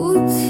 无罪。